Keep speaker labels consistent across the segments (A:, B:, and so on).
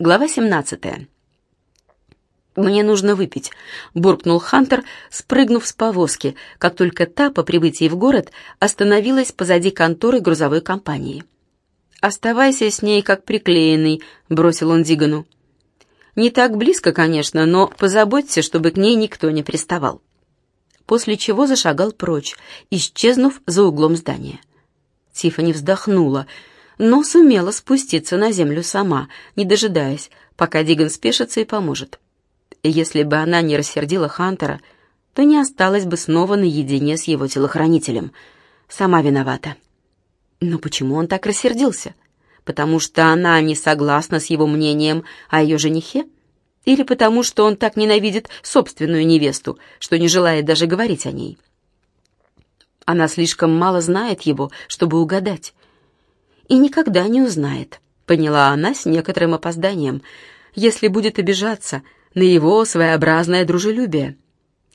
A: Глава 17. «Мне нужно выпить», — буркнул Хантер, спрыгнув с повозки, как только та, по прибытии в город, остановилась позади конторы грузовой компании. «Оставайся с ней, как приклеенный», — бросил он Дигану. «Не так близко, конечно, но позаботься, чтобы к ней никто не приставал». После чего зашагал прочь, исчезнув за углом здания. Тиффани вздохнула — но сумела спуститься на землю сама, не дожидаясь, пока Диган спешится и поможет. Если бы она не рассердила Хантера, то не осталась бы снова наедине с его телохранителем. Сама виновата. Но почему он так рассердился? Потому что она не согласна с его мнением о ее женихе? Или потому что он так ненавидит собственную невесту, что не желает даже говорить о ней? Она слишком мало знает его, чтобы угадать и никогда не узнает, поняла она с некоторым опозданием, если будет обижаться на его своеобразное дружелюбие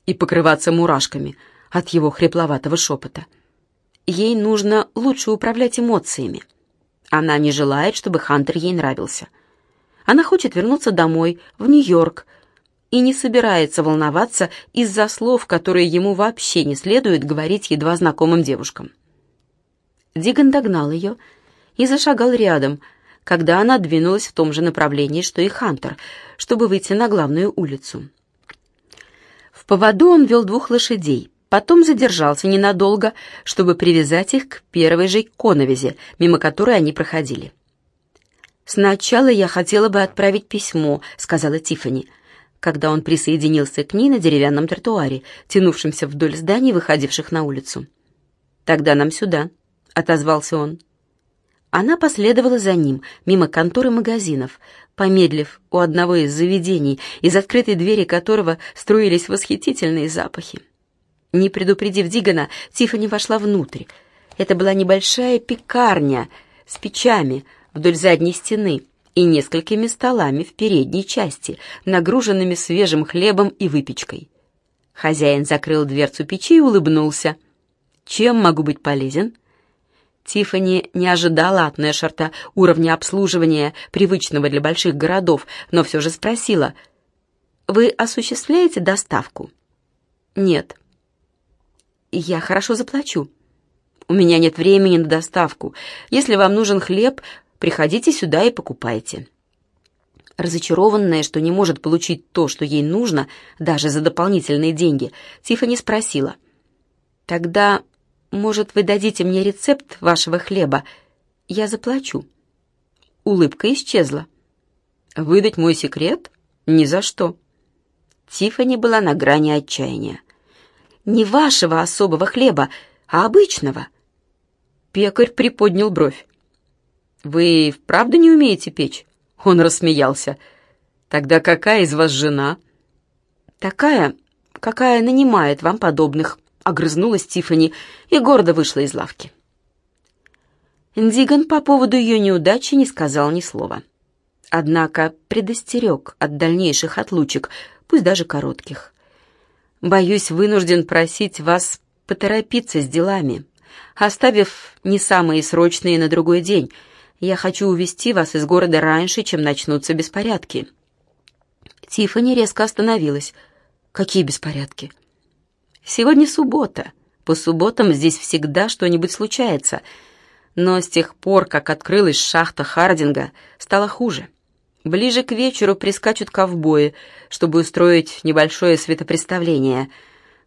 A: и покрываться мурашками от его хрипловатого шепота. Ей нужно лучше управлять эмоциями. Она не желает, чтобы Хантер ей нравился. Она хочет вернуться домой, в Нью-Йорк, и не собирается волноваться из-за слов, которые ему вообще не следует говорить едва знакомым девушкам. Диган догнал ее и зашагал рядом, когда она двинулась в том же направлении, что и Хантер, чтобы выйти на главную улицу. В поводу он вел двух лошадей, потом задержался ненадолго, чтобы привязать их к первой же коновизе, мимо которой они проходили. «Сначала я хотела бы отправить письмо», — сказала Тиффани, когда он присоединился к ней на деревянном тротуаре, тянувшемся вдоль зданий, выходивших на улицу. «Тогда нам сюда», — отозвался он. Она последовала за ним, мимо конторы магазинов, помедлив у одного из заведений, из открытой двери которого струились восхитительные запахи. Не предупредив Дигана, Тиффани вошла внутрь. Это была небольшая пекарня с печами вдоль задней стены и несколькими столами в передней части, нагруженными свежим хлебом и выпечкой. Хозяин закрыл дверцу печи и улыбнулся. «Чем могу быть полезен?» Тиффани не ожидала от Нэшерта уровня обслуживания, привычного для больших городов, но все же спросила. «Вы осуществляете доставку?» «Нет». «Я хорошо заплачу». «У меня нет времени на доставку. Если вам нужен хлеб, приходите сюда и покупайте». Разочарованная, что не может получить то, что ей нужно, даже за дополнительные деньги, Тиффани спросила. «Тогда может, вы дадите мне рецепт вашего хлеба? Я заплачу». Улыбка исчезла. «Выдать мой секрет? Ни за что». Тиффани была на грани отчаяния. «Не вашего особого хлеба, а обычного». Пекарь приподнял бровь. «Вы вправду не умеете печь?» Он рассмеялся. «Тогда какая из вас жена?» «Такая, какая нанимает вам подобных», огрызнулась Тифани и гордо вышла из лавки. Диган по поводу ее неудачи не сказал ни слова. Однако предостерег от дальнейших отлучек, пусть даже коротких. «Боюсь, вынужден просить вас поторопиться с делами, оставив не самые срочные на другой день. Я хочу увезти вас из города раньше, чем начнутся беспорядки». Тифани резко остановилась. «Какие беспорядки?» Сегодня суббота. По субботам здесь всегда что-нибудь случается. Но с тех пор, как открылась шахта Хардинга, стало хуже. Ближе к вечеру прискачут ковбои, чтобы устроить небольшое светопреставление.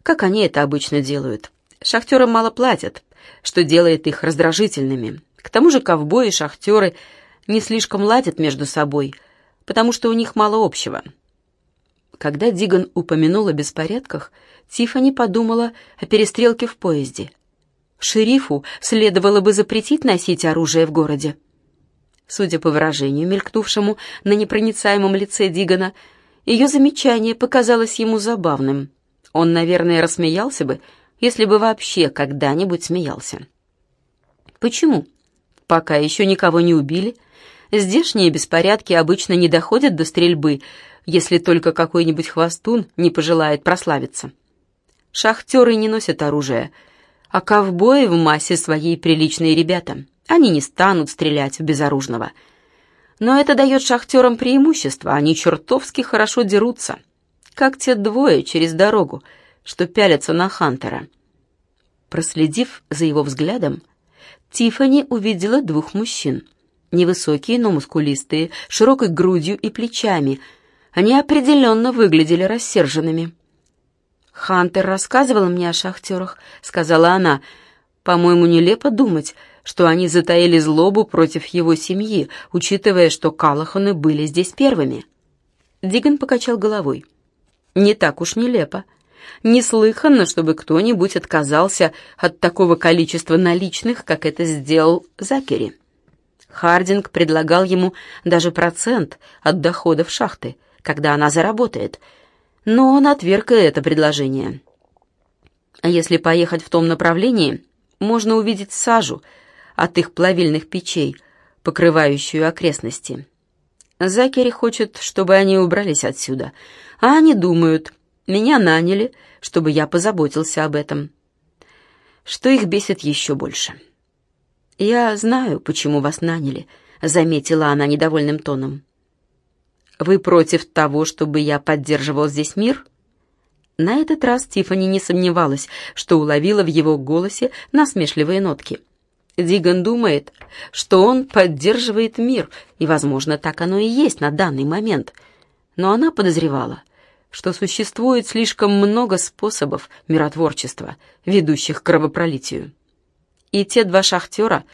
A: Как они это обычно делают. Шахтерам мало платят, что делает их раздражительными. К тому же ковбои и шахтеры не слишком ладят между собой, потому что у них мало общего. Когда Диган упомянул о беспорядках, Тиффани подумала о перестрелке в поезде. Шерифу следовало бы запретить носить оружие в городе. Судя по выражению, мелькнувшему на непроницаемом лице Дигана, ее замечание показалось ему забавным. Он, наверное, рассмеялся бы, если бы вообще когда-нибудь смеялся. Почему? Пока еще никого не убили. Здешние беспорядки обычно не доходят до стрельбы, если только какой-нибудь хвостун не пожелает прославиться. Шахтеры не носят оружие, а ковбои в массе своей приличные ребята. Они не станут стрелять в безоружного. Но это дает шахтерам преимущество, они чертовски хорошо дерутся, как те двое через дорогу, что пялятся на Хантера. Проследив за его взглядом, Тифани увидела двух мужчин. Невысокие, но мускулистые, широкой грудью и плечами. Они определенно выглядели рассерженными. «Хантер рассказывал мне о шахтерах», — сказала она. «По-моему, нелепо думать, что они затаили злобу против его семьи, учитывая, что Калаханы были здесь первыми». Диган покачал головой. «Не так уж нелепо. Неслыханно, чтобы кто-нибудь отказался от такого количества наличных, как это сделал Закери». Хардинг предлагал ему даже процент от доходов шахты, когда она заработает — но он отверг это предложение. А если поехать в том направлении, можно увидеть сажу от их плавильных печей, покрывающую окрестности. Закери хочет, чтобы они убрались отсюда, а они думают, меня наняли, чтобы я позаботился об этом. Что их бесит еще больше. «Я знаю, почему вас наняли», — заметила она недовольным тоном. Вы против того, чтобы я поддерживал здесь мир?» На этот раз Тифани не сомневалась, что уловила в его голосе насмешливые нотки. Диган думает, что он поддерживает мир, и, возможно, так оно и есть на данный момент. Но она подозревала, что существует слишком много способов миротворчества, ведущих к кровопролитию. И те два шахтера,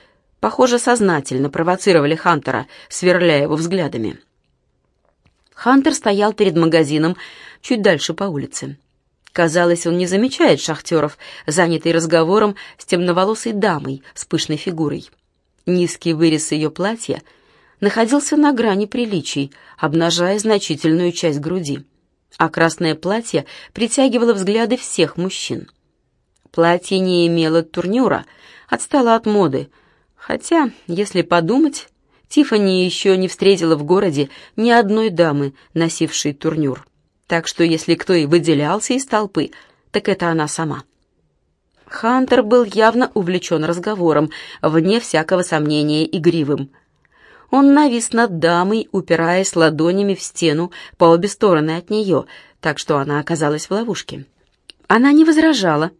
A: похоже, сознательно провоцировали Хантера, сверляя его взглядами. Хантер стоял перед магазином чуть дальше по улице. Казалось, он не замечает шахтеров, занятый разговором с темноволосой дамой с пышной фигурой. Низкий вырез ее платья находился на грани приличий, обнажая значительную часть груди, а красное платье притягивало взгляды всех мужчин. Платье не имело турнюра, отстало от моды, хотя, если подумать, Тифани еще не встретила в городе ни одной дамы, носившей турнюр. Так что если кто и выделялся из толпы, так это она сама. Хантер был явно увлечен разговором, вне всякого сомнения игривым. Он навис над дамой, упираясь ладонями в стену по обе стороны от нее, так что она оказалась в ловушке. Она не возражала.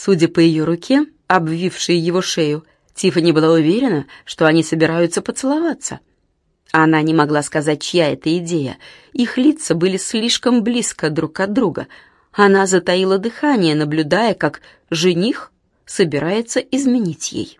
A: Судя по ее руке, обвившей его шею, Тиффани была уверена, что они собираются поцеловаться. Она не могла сказать, чья это идея. Их лица были слишком близко друг от друга. Она затаила дыхание, наблюдая, как жених собирается изменить ей.